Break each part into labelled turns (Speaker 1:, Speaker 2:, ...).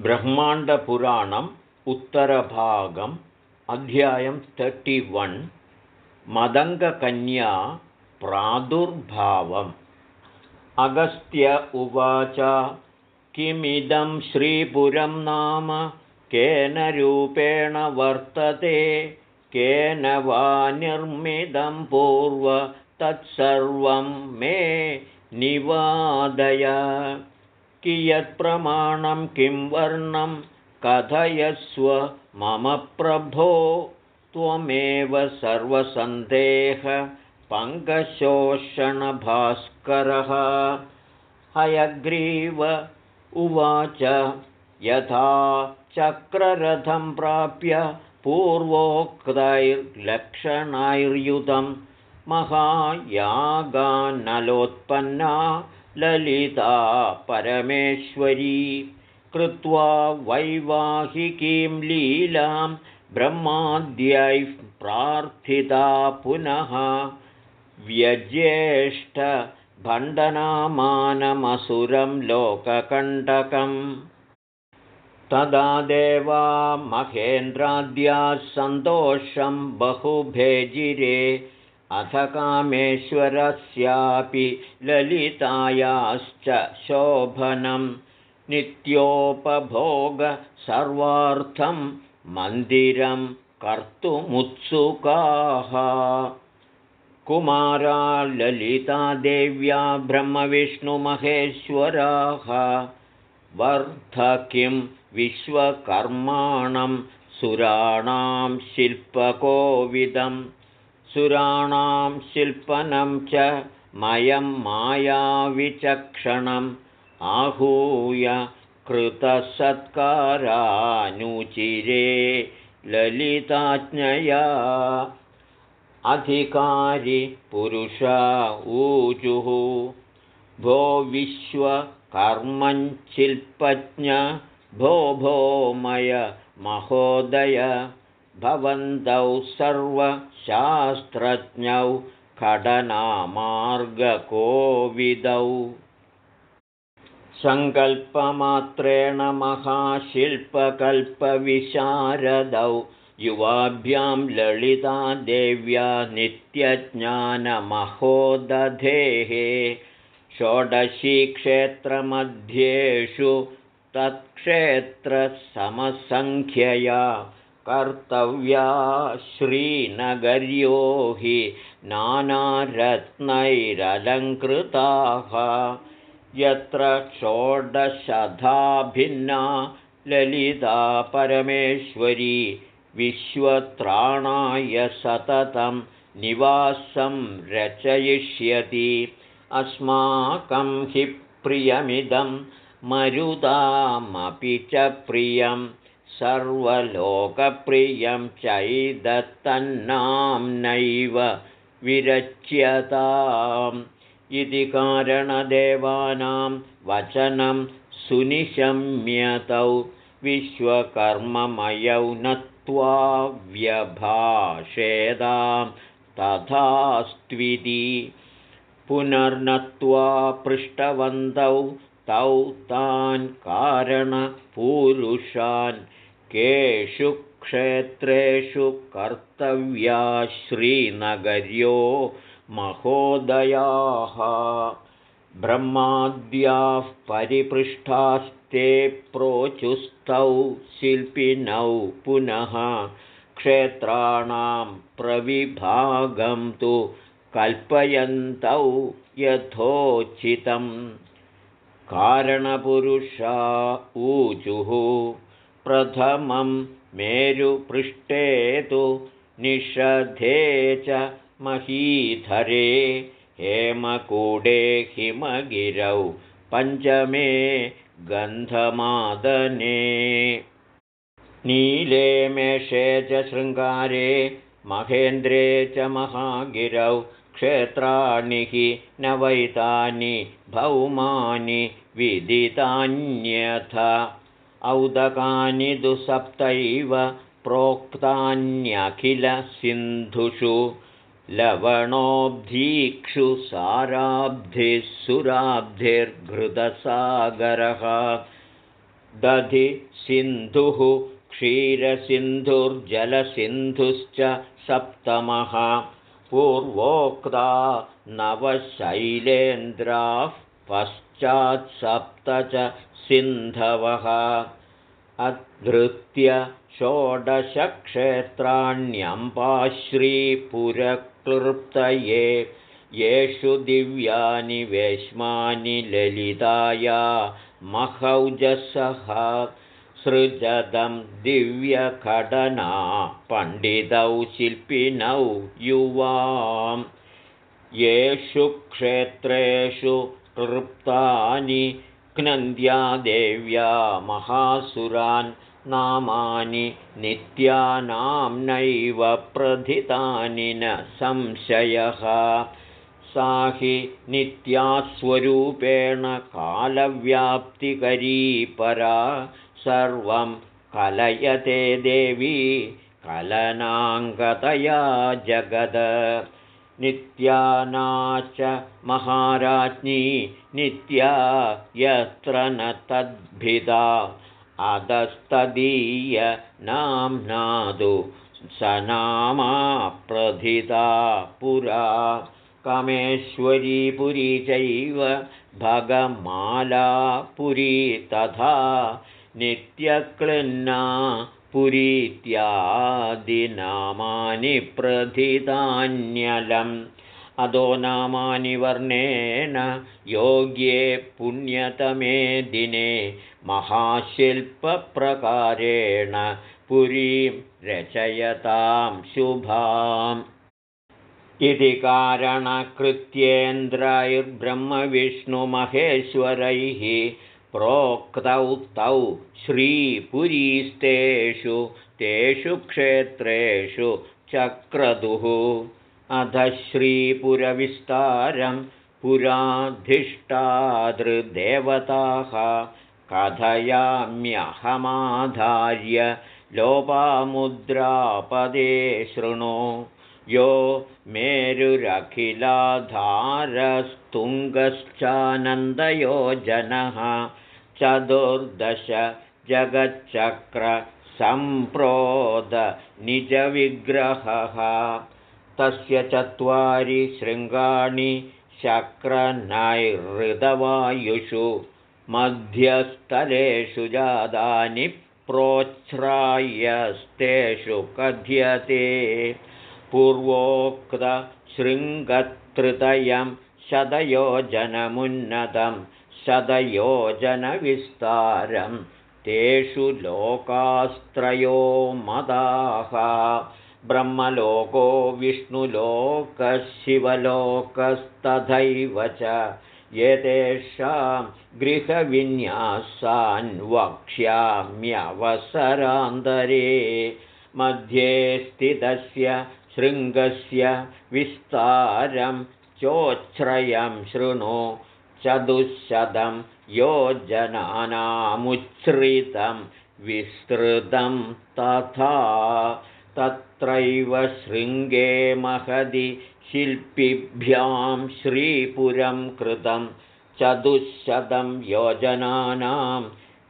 Speaker 1: ब्रह्माण्डपुराणम् उत्तरभागम् अध्यायं वन् मदङ्गकन्या प्रादुर्भावम्। अगस्त्य उवाच किमिदं श्रीपुरं नाम केन रूपेण वर्तते केन वा निर्मितं पूर्व तत्सर्वं मे निवादय कियत्प्रमाणं किं वर्णं कथयस्व मम प्रभो त्वमेव सर्वसन्देहपङ्कशोषणभास्करः हयग्रीव उवाच यथा चक्ररथं प्राप्य पूर्वोक्तैर्लक्षणैर्युतं महायागानलोत्पन्ना ललिता परमेश्वरी कृत्वा वैवाहिकीं लीलां ब्रह्माद्यैः प्रार्थिता पुनः। व्यज्येष्ठभण्डनामानमसुरं लोककण्टकम्। तदा देवा महेन्द्राद्याः सन्तोषं बहुभेजिरे अथ कामेश्वरस्यापि ललितायाश्च शोभनं नित्योपभोगसर्वार्थं मन्दिरं कर्तुमुत्सुकाः। कुमारा ललितादेव्या ब्रह्मविष्णुमहेश्वराः। वर्ध किं विश्वकर्माणं सुराणां शिल्पकोविदम् सुराणां शिल्पनं च मयं मायाविचक्षणम् आहूय कृतसत्कारानुचिरे ललिताज्ञया अधिकारी पुरुषा ऊजुः। भो विश्वकर्मञ्शिल्पज्ञ भो भो मय महोदय भवन्तौ सर्वशास्त्रज्ञौ खडनामार्गकोविदौ। सङ्कल्पमात्रेण महाशिल्पकल्पविशारदौ युवाभ्यां ललितादेव्या नित्यज्ञानमहोदधेः। षोडशीक्षेत्रमध्येषु तत्क्षेत्रसमसङ्ख्यया कर्तव्या श्रीनगर्यो हि नानारत्नैरलङ्कृताः। यत्र षोडशधा भिन्ना ललिता परमेश्वरी विश्वत्राणाय सततं निवासं रचयिष्यति। अस्माकं हि प्रियमिदं मरुदामपि च प्रियम् सर्वलोकप्रियं चैदत्तन्नाम्नैव विरच्यताम्। इति कारणदेवानां वचनं सुनिशम्यतौ विश्वकर्ममयौ नत्वा व्यभाषेदां तथास्त्विति पुनर्नत्वा पृष्टवन्तौ तौ तान् कारणपूरुषान् केषु क्षेत्रेषु कर्तव्या श्रीनगर्यो महोदयाः। ब्रह्माद्याः परिपृष्ठास्ते प्रोचुस्तौ शिल्पिनौ पुनः क्षेत्राणां प्रविभागं तु कल्पयन्तौ यथोचितं कारणपुरुषा ऊचुः प्रथमं मेरुपृष्ठे तु निषधे च महीधरे हेमकूडे हिमगिरौ पञ्चमे गन्धमादने। नीले मेषे च शृङ्गारे महेन्द्रे च महागिरौ क्षेत्राणि हि नवैतानि भौमानि विदितान्यथ औदकानि दुसप्तैव प्रोक्तान्यखिलसिन्धुषु लवणोब्धीक्षु साराब्धिः सुराब्धिर्घृतसागरः दधि सिन्धुः क्षीरसिन्धुर्जलसिन्धुश्च सप्तमः। पूर्वोक्ता नवशैलेन्द्राः पश्चात्सप्त च सिन्धवः। अधृत्य षोडशक्षेत्राण्यम्बाश्रीपुरक्लृप्तये येषु दिव्यानि वेश्मानि ललिताया महौजसः सृजदं दिव्यखडना पण्डितौ शिल्पिनौ युवां येषु क्षेत्रेषु क्लृप्तानि क्नन्द्या देव्या महासुरान् नामानि नित्यानां नैव प्रथितानि न संशयः। सा हि नित्यास्वरूपेण कालव्याप्तिकरी परा सर्वं कलयते देवी कलनाङ्गतया जगद नित्याना च महाराज्ञी नित्या यत्र न तद्भिदा। अधस्तदीय नाम्नादु स नामा पुरा। कमेश्वरीपुरी चैव भगमालापुरी तथा नित्यक्लिन्ना पुरीत्यादिनामानि प्रथितान्यलम्। अधो नामानि वर्णेन योग्ये पुण्यतमे दिने महाशिल्पप्रकारेण पुरीं रचयतां शुभाम्। इति कारणकृत्येन्द्रैर्ब्रह्मविष्णुमहेश्वरैः प्रोक्तौ तौ श्रीपुरीस्तेषु तेषु क्षेत्रेषु चक्रदुः। अध श्रीपुरविस्तारं पुराधिष्ठादृदेवताः कथयाम्यहमाधार्य लोपामुद्रापदे शृणु। यो मेरुरखिलाधारस्तुङ्गश्चानन्दयोजनः चतुर्दश जगच्चक्रसम्प्रोदनिजविग्रहः तस्य चत्वारि शृङ्गाणि शक्रनैहृदवायुषु मध्यस्थलेषु जातानि प्रोच्छ्रायस्तेषु कथ्यते। पूर्वोक्तशृङ्गत्रितयं शतयोजनमुन्नतं शतयोजनविस्तारं तेषु लोकास्त्रयो मदाः। ब्रह्मलोको विष्णुलोकशिवलोकस्तथैव च एतेषां गृहविन्यासान् वक्ष्याम्यवसरान्तरे। मध्ये स्थितस्य शृङ्गस्य विस्तारं चोच्छ्रयं शृणु चतुश्शतं योजनानामुच्छ्रितं विस्तृतं तथा तत्रैव शृङ्गे महदि शिल्पिभ्यां श्रीपुरं कृतं चतुश्शतं योजनानां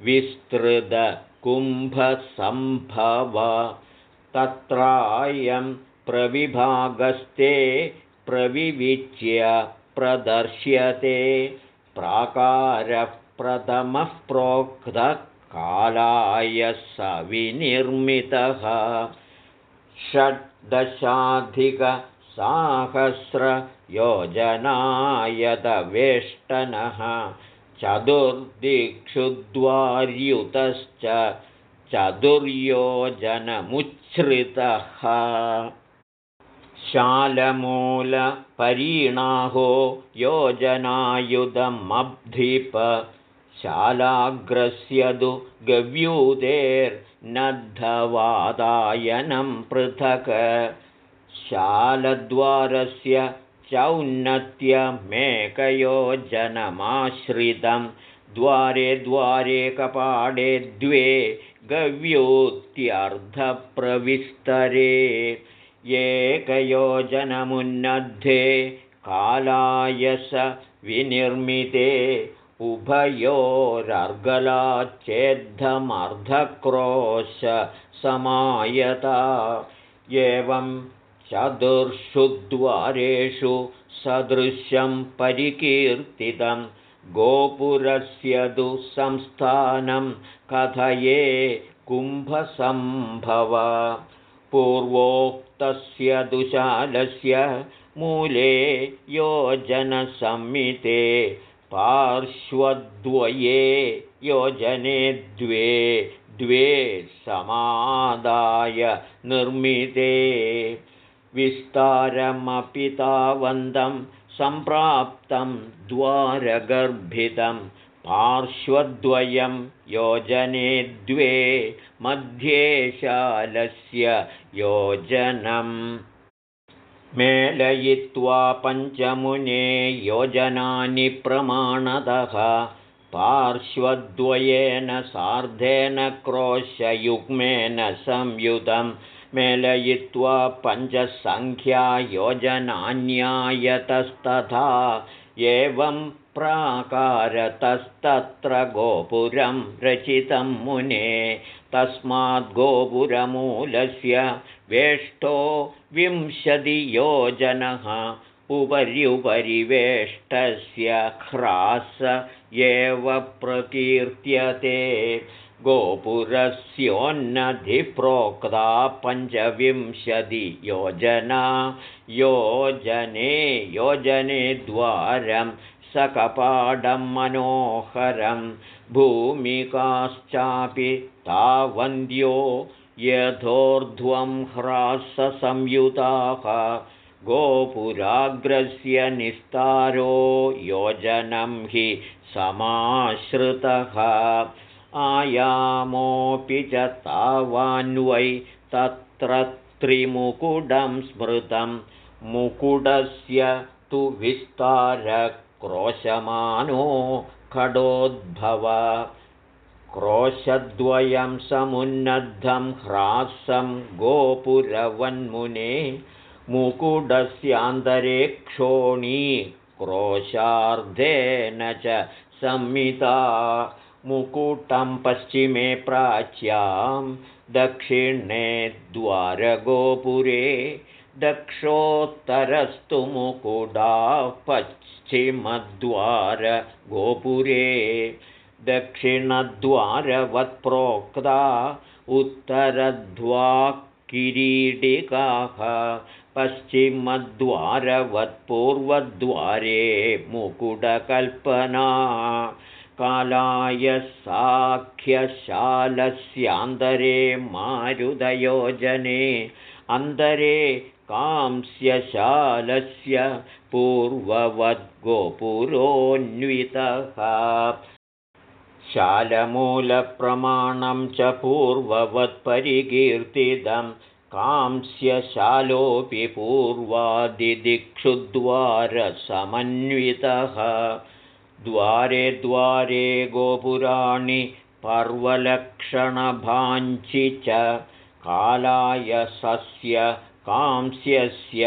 Speaker 1: विस्तृतकुम्भसम्भव तत्रायं प्रविभागस्ते प्रविविच्य प्रदर्श्यते। प्राकारः प्रथमः प्रोक्तः कालाय सविनिर्मितः। षड्दशाधिकसाहस्रयोजनायतवेष्टनः। चतुर्दिक्षुद्वार्युतश्च चतुर्योजनमुच्छ्रितः शालमूलपरीणाहो योजनायुधमब्धिप शालाग्रस्यदु गव्यूतेर्नद्धवादायनं पृथक् शालद्वारस्य चौन्नत्यमेकयोजनमाश्रितं द्वारे द्वारे कपाडे द्वे गव्यूत्यर्धप्रविस्तरे एकयोजनमुन्नद्धे कालाय स विनिर्मिते उभयोरर्गलाच्चेद्धमर्धक्रोश समायता। एवं चतुर्षु द्वारेषु सदृश्यं परिकीर्तितं गोपुरस्य दुःसंस्थानं कथये कुम्भसम्भव पूर्वोक्तस्य दुशालस्य मूले योजनसंमिते पार्श्वद्वये योजने द्वे द्वे समादाय निर्मिते। विस्तारमपि तावन्तं सम्प्राप्तं द्वारगर्भितं पार्श्वद्वयं योजने द्वे मध्ये शालस्य योजनम्। मेलयित्वा पञ्चमुने योजनानि प्रमाणतः पार्श्वद्वयेन सार्धेन क्रोशयुग्मेन संयुतं मेलयित्वा पञ्चसङ्ख्यायोजनान्यायतस्तथा एवं प्राकारतस्तत्र गोपुरं रचितं मुने तस्माद्गोपुरमूलस्य वेष्टो विंशतियोजनः उपर्युपरिवेष्टस्य ह्रास एव प्रकीर्त्यते गोपुरस्योन्नधिप्रोक्ता पञ्चविंशतियोजना योजने योजने द्वारं सकपाडं मनोहरं भूमिकाश्चापि तावन्द्यो यथोर्ध्वं ह्राससंयुताः गोपुराग्रस्य निस्तारो योजनं हि समाश्रितः आयामोऽपि च तावान्वै तत्र त्रिमुकुडं स्मृतं। मुकुडस्य तु विस्तारक्रोशमानो खडोद्भव। क्रोशद्वयं समुन्नद्धं ह्रासं गोपुरवन्मुने। मुकुटस्यान्तरे क्षोणी क्रोशार्धेन च संमिता मुकुटं पश्चिमे प्राच्यां दक्षिणे द्वारगोपुरे दक्षोत्तरस्तु मुकुडाः पश्चिमद्वारगोपुरे दक्षिणद्वारवत्प्रोक्ता उत्तरद्वाक्किरीटिकाः पश्चिमद्वारवत्पूर्वद्वारे मुकुटकल्पना कालाय साख्यशालस्यान्तरे मारुदयोजने अन्तरे कांस्यशालस्य पूर्ववद्गोपुरोऽन्वितः शालमूलप्रमाणं च पूर्ववत्परिकीर्तितं कांस्यशालोऽपि पूर्वादिदिक्षुद्वारसमन्वितः द्वारे द्वारे गोपुराणि कालायसस्य कांस्यस्य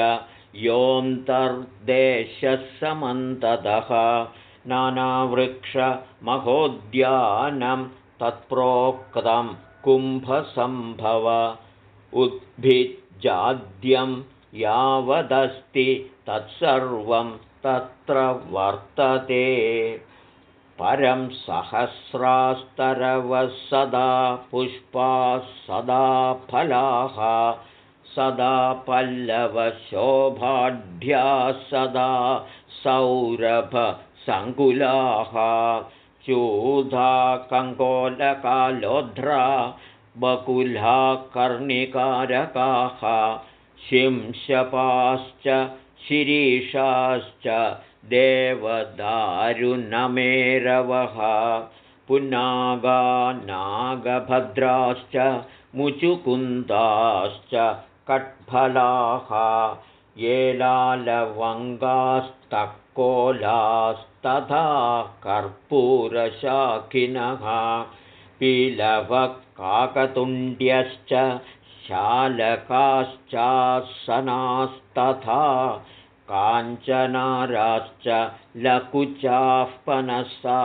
Speaker 1: योऽन्तर्देशः समन्ततः नानावृक्षमहोद्यानं तत्प्रोक्तं कुम्भसम्भव उद्भिजाद्यं यावदस्ति तत्सर्वं तत्र वर्तते। परं सहस्रास्तरवः सदा पुष्पाः सदा फलाः सदा पल्लवशोभाढ्याः सदा सौरभ सङ्कुलाः चूधा कङ्कोलकालोध्रा बकुला कर्णिकारकाः शिंशपाश्च शिरीषाश्च देवदारुणमेरवः पुनागा नागभद्राश्च मुचुकुन्दाश्च कट्फलाः येलालवङ्गास्तकोलास्त तथा कर्पूरशाखिनः पीलवकाकतुण्ड्यश्च शालकाश्चासनास्तथा काञ्चनाराश्च लकुचाः पनसा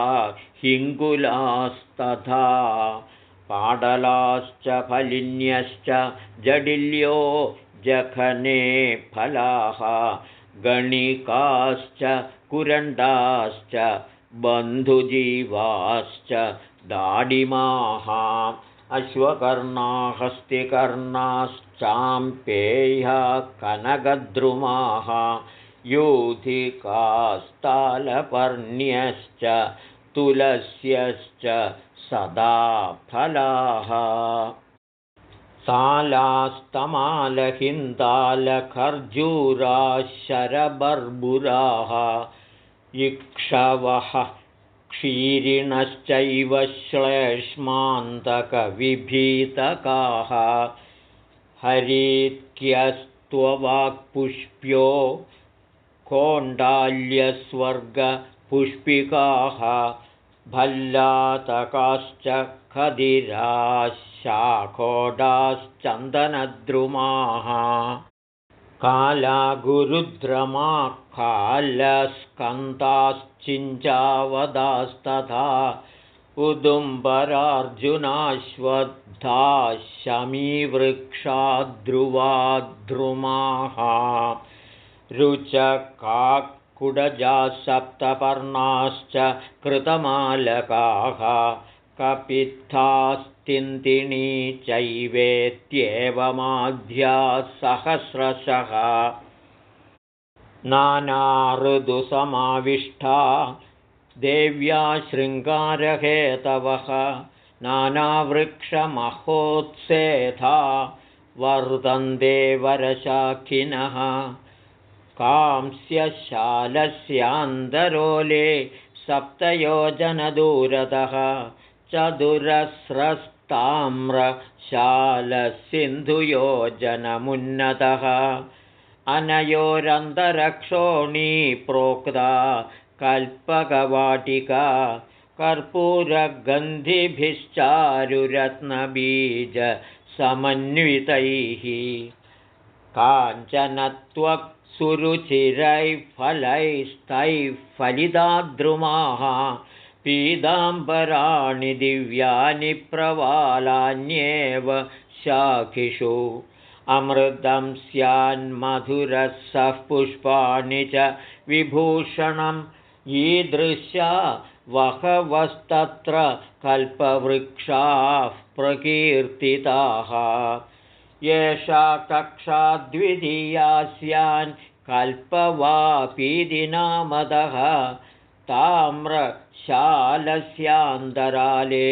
Speaker 1: हिङ्गुलास्तथा पाडलाश्च फलिन्यश्च जडिल्यो जखने फलाः गणिकाश्च कुरण्डाश्च बन्धुजीवाश्च दाडिमाः अश्वकर्णाहस्तिकर्णाश्चाम्पेह्या कनकद्रुमाः यूधिकास्तालपर्ण्यश्च तुलस्यश्च सदा फलाः। तालास्तमालहिन्दालखर्जूराः शरबर्बुराः इक्षवः क्षीरिणश्चैव श्लेष्मान्तकविभीतकाः। हरित्यस्त्ववाक्पुष्प्यो कोण्डाल्यस्वर्गपुष्पिकाः भल्लातकाश्च खदिराशाखोडाश्चन्दनद्रुमाः कालागुरुद्रमाकालस्कन्दाश्चिञ्चावदास्तथा उदुम्बरार्जुनाश्वद्धा शमीवृक्षाद्रुवाद्रुमाः रुचकाकुडजाः सप्तपर्णाश्च कृतमालकाः कपित्थास्तिन्तिणी चैवेत्येवमाध्याः सहस्रशः नानाऋदुसमाविष्टा देव्या शृङ्गारहेतवः नानावृक्षमहोत्सेथा वर्तन्ते वरशाखिनः। कांस्यशालस्यान्दरोले सप्तयोजनदूरतः चतुरस्रस्ताम्रशालसिन्धुयोजनमुन्नतः अनयोरन्तरक्षोणी प्रोक्ता कल्पकवाटिका कर्पूरगन्धिभिश्चारुरत्नबीजसमन्वितैः। काञ्चनत्वक्सुरुचिरैः फलैस्तैः फलिताद्रुमाः पीताम्बराणि दिव्यानि प्रवालान्येव शाखिषु। अमृतं स्यान्मधुरसः पुष्पाणि च विभूषणं ईदृश्या वहवस्तत्र कल्पवृक्षाः प्रकीर्तिताः। एषा कक्षा द्वितीया स्यान् कल्पवापीति नामदः ताम्रशालस्यान्तराले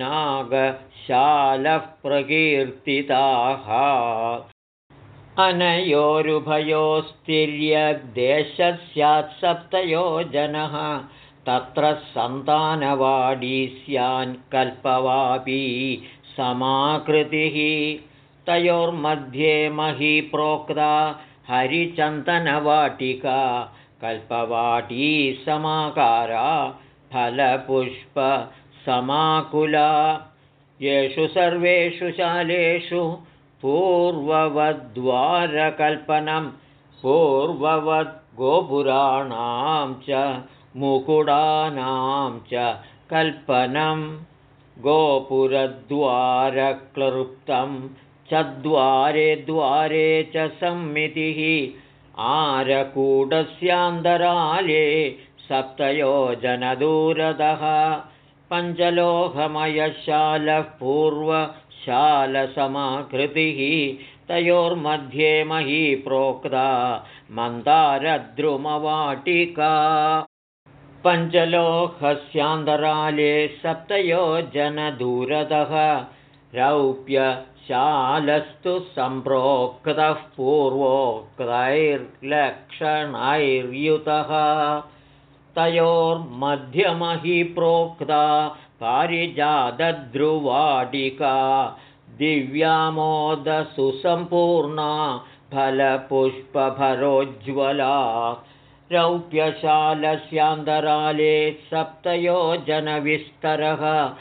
Speaker 1: नागशालः प्रकीर्तिताः अनयोरुभयोस्तिर्यग्देशस्यात् सप्तयोजनः तत्र सन्तानवाडी स्यान् कल्पवापी समाकृतिः। तयोर्मध्ये मही प्रोक्ता हरिचन्दनवाटिका कल्पवाटी समाकारा फलपुष्पसमाकुला येषु सर्वेषु शालेषु पूर्ववद्वारकल्पनं पूर्ववद् गोपुराणां च मुकुडानां च कल्पनं। गोपुरद्वारक्लृप्तं चद्वारे द्वारे च सम्मितिः आरकूटस्यान्तराले सप्तयोजनदूरतः पञ्चलोहमयशालः पूर्वशालसमाकृतिः तयोर्मध्ये मही प्रोक्ता मन्दारद्रुमवाटिका। पञ्चलोहस्यान्तराले सप्तयोजनदूरतः रौप्य शालस्तु सम्प्रोक्तः पूर्वोक्तैर्लक्षणैर्युतः। तयोर्मध्यमहि प्रोक्ता पारिजातध्रुवाटिका दिव्यामोदसुसम्पूर्णा फलपुष्पभरोज्ज्वला। रौप्यशालस्यान्तराले सप्तयोजनविस्तरः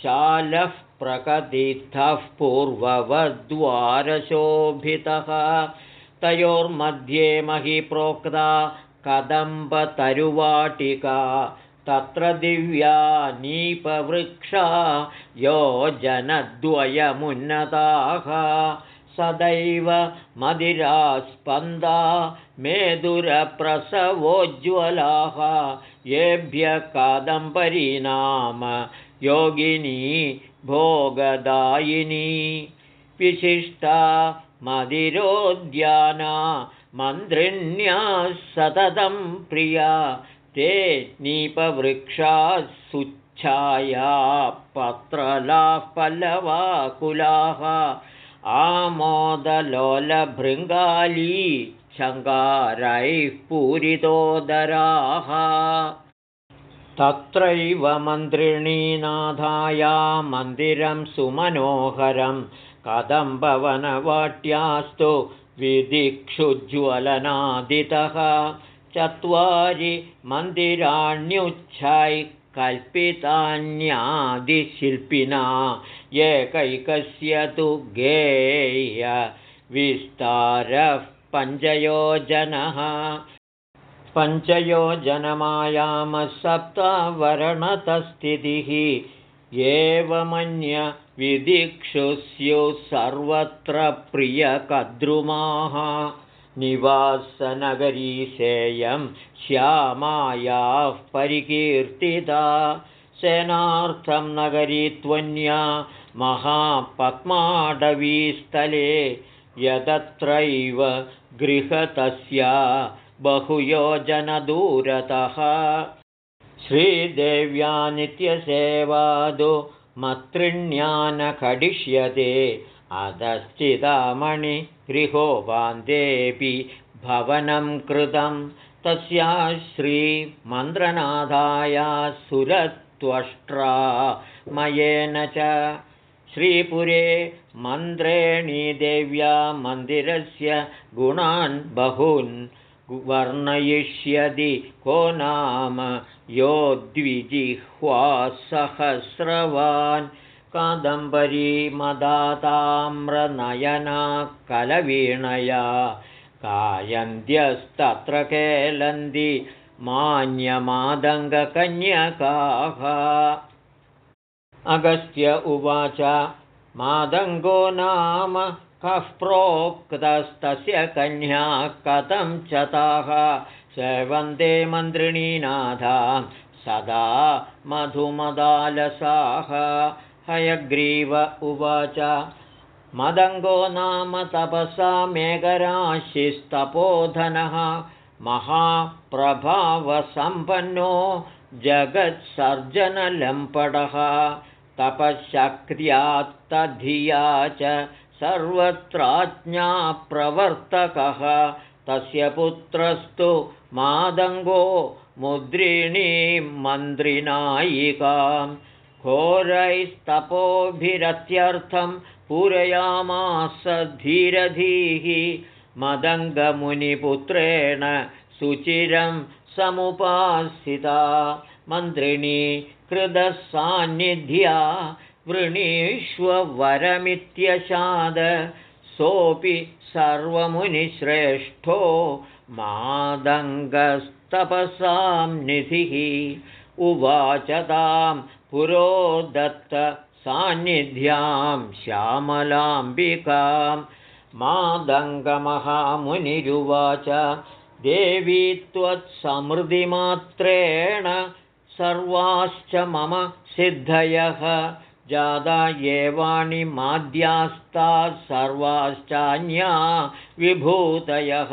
Speaker 1: हेमशालः प्रकटितः पूर्ववद्वारशोभितः। तयोर्मध्ये मही प्रोक्ता कदम्बतरुवाटिका तत्र दिव्या नीपवृक्षा योजनद्वयमुन्नताः सदैव मदिरास्पन्दा मेदुरप्रसवोज्ज्वलाः। येभ्यः कादम्बरीनाम योगिनी भोगदायिनी। विशिष्टा मदिरोद्याना मन्त्रिण्याः सततं प्रिया। ते नीपवृक्षाः सुच्छाया पत्रलाः पल्लवाकुलाः आमोदलोलभृङ्गाली शङ्गारैः पूरितोदराः तत्रैव मन्त्रिणीनाथाया मन्दिरं सुमनोहरं कदम्बवनवाट्यास्तु विदिक्षुज्ज्वलनादितः चत्वारि मन्दिराण्युच्छै कल्पितान्यादिशिल्पिना एकैकस्य तु गेय विस्तारः पञ्चयोजनः पञ्चयोजनमायामसप्तावरणतस्थितिः एवमन्य विदिक्षुस्युः सर्वत्र प्रियकद्रुमाः। निवासनगरीसेयं श्यामायाः परिकीर्तिता। सेनार्थं नगरी त्वन्या महापद्माडवीस्थले यदत्रैव गृहतस्या बहुयोजनदूरतः। श्रीदेव्या नित्यसेवादो मत्रिण्या न खडिष्यते अधश्चितामणिगृहो वान्देऽपि भवनं कृतं। तस्या श्रीमन्द्रनाथाया सुरत्वष्ट्रा मयेन च। श्रीपुरे मन्त्रेणी देव्या मन्दिरस्य गुणान् बहून् वर्णयिष्यति को नाम यो द्विजिह्वासहस्रवान् कादम्बरीमदाताम्रनयना कलवीणया कायन्त्यस्तत्र केलन्ति मान्यमादङ्गकन्यकाः। अगस्त्य उवाच मादङ्गो नाम कः प्रोक्तस्तस्य कन्या कथं च ताः? सेवन्ते मन्त्रिणीनाथा सदा मधुमदालसाः। हयग्रीव उवाच मदङ्गो नाम तपसा मेघराशिस्तपोधनः महाप्रभावसम्पन्नो जगत्सर्जनलम्पडः तपःशक्र्यात्तधिया च सर्वत्राज्ञाप्रवर्तकः। तस्य पुत्रस्तु मादङ्गो मुद्रिणीं मन्त्रिनायिकाम्। घोरैस्तपोभिरत्यर्थं पूरयामास धीरधीः मदङ्गमुनिपुत्रेण सुचिरं समुपासिता। मन्त्रिणी कृदसान्निध्या वृणीष्वरमित्यशाद सोऽपि सर्वमुनिश्रेष्ठो मादङ्गस्तपसां निधिः। उवाच तां पुरो दत्तसान्निध्यां श्यामलाम्बिकां। मादङ्गमहामुनिरुवाच देवी त्वत्समृद्धिमात्रेण सर्वाश्च मम सिद्धयः जादा एवाणि माद्यास्ताः सर्वाश्चान्या विभूतयः।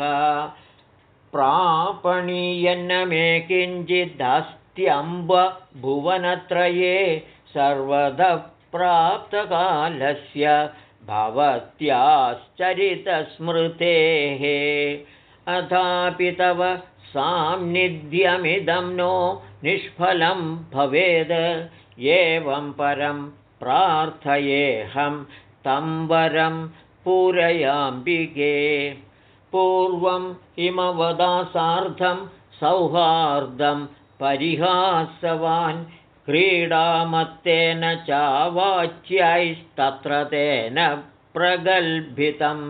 Speaker 1: प्रापणीयन्न मे किञ्चिदस्त्यम्ब भुवनत्रये सर्वतः प्राप्तकालस्य भवत्याश्चरितस्मृतेः। अथापि तव सान्निध्यमिदं नो निष्फलं भवेद्। एवं परं प्रार्थयेऽहं तं वरं पूरयाम्बिके। पूर्वम् इमवदासार्धं सौहार्दं परिहासवान् क्रीडामत्तेन चावाच्यैस्तत्र तेन प्रगल्भितम्।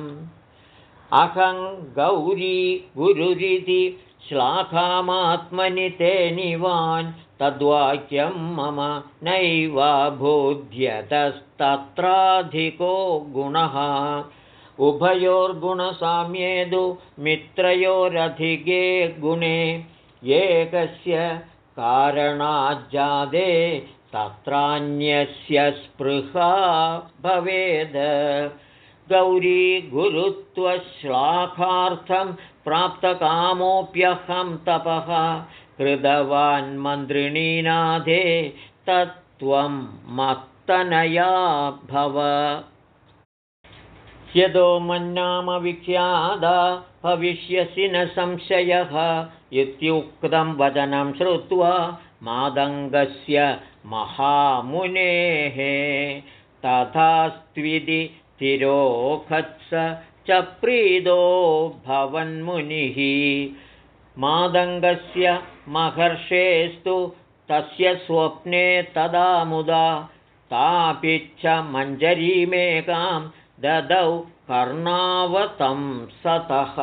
Speaker 1: अहं गौरी गुरुरिति श्लाघामात्मनि ते निवान् तद्वाक्यं मम नैवाभूद्यतस्तत्राधिको गुणः। उभयोर्गुणसाम्येदु मित्रयोरधिके गुणे। एकस्य कारणाज्जादे तत्रान्यस्य स्पृहा भवेद्। गौरी गुरुत्वश्लाघार्थं प्राप्तकामोऽप्यहं तपः। कृतवान्मन्त्रिणीनाथे तत्त्वं मत्तनया भव। यदो मन्नामविख्यादा भविष्यसि न संशयः। इत्युक्तं वचनं श्रुत्वा मादङ्गस्य महामुनेः तथास्त्विति तिरोखत्स च प्रीदो भवन्मुनिः। मादङ्गस्य महर्षेस्तु तस्य स्वप्ने तदा मुदा तापि च मञ्जरीमेकां ददौ कर्णावतं सतः।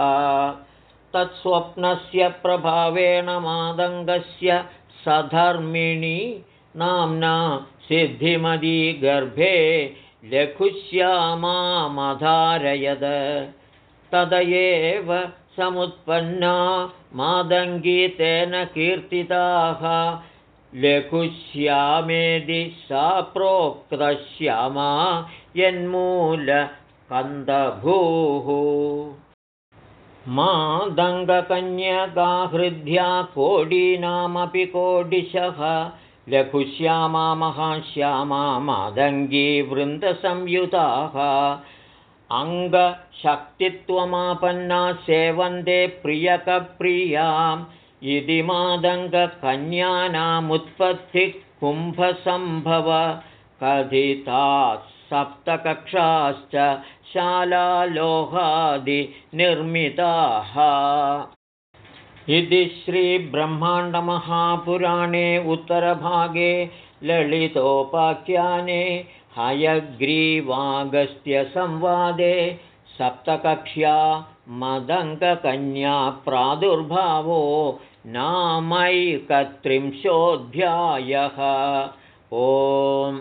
Speaker 1: तत्स्वप्नस्य प्रभावेण मादङ्गस्य सधर्मिणी नाम्ना सिद्धिमदी गर्भे लघुश्यामामधारयद तद एव समुत्पन्ना मादङ्गी तेन कीर्तिताः लघुश्यामेदि सा प्रोक्तश्यामा यन्मूलकन्दभूः मादङ्गकन्यगाहृद्या कोडीनामपि कोडिशः लघुश्यामा महाश्यामा मादङ्गी वृन्दसंयुताः। अङ्गशक्तित्वमापन्ना सेवन्ते प्रियकप्रियाम्। इति मादङ्गकन्यानामुत्पत्तिः कुम्भसम्भव। कथिताः सप्तकक्षाश्च शालालोहादिनिर्मिताः इति श्रीब्रह्माण्डमहापुराणे उत्तरभागे ललितोपाख्याने हयग्रीवागस्त्यसंवादे सप्तकक्ष्या मदङ्गकन्या प्रादुर्भावो नामैकत्रिंशोऽध्यायः। ओम्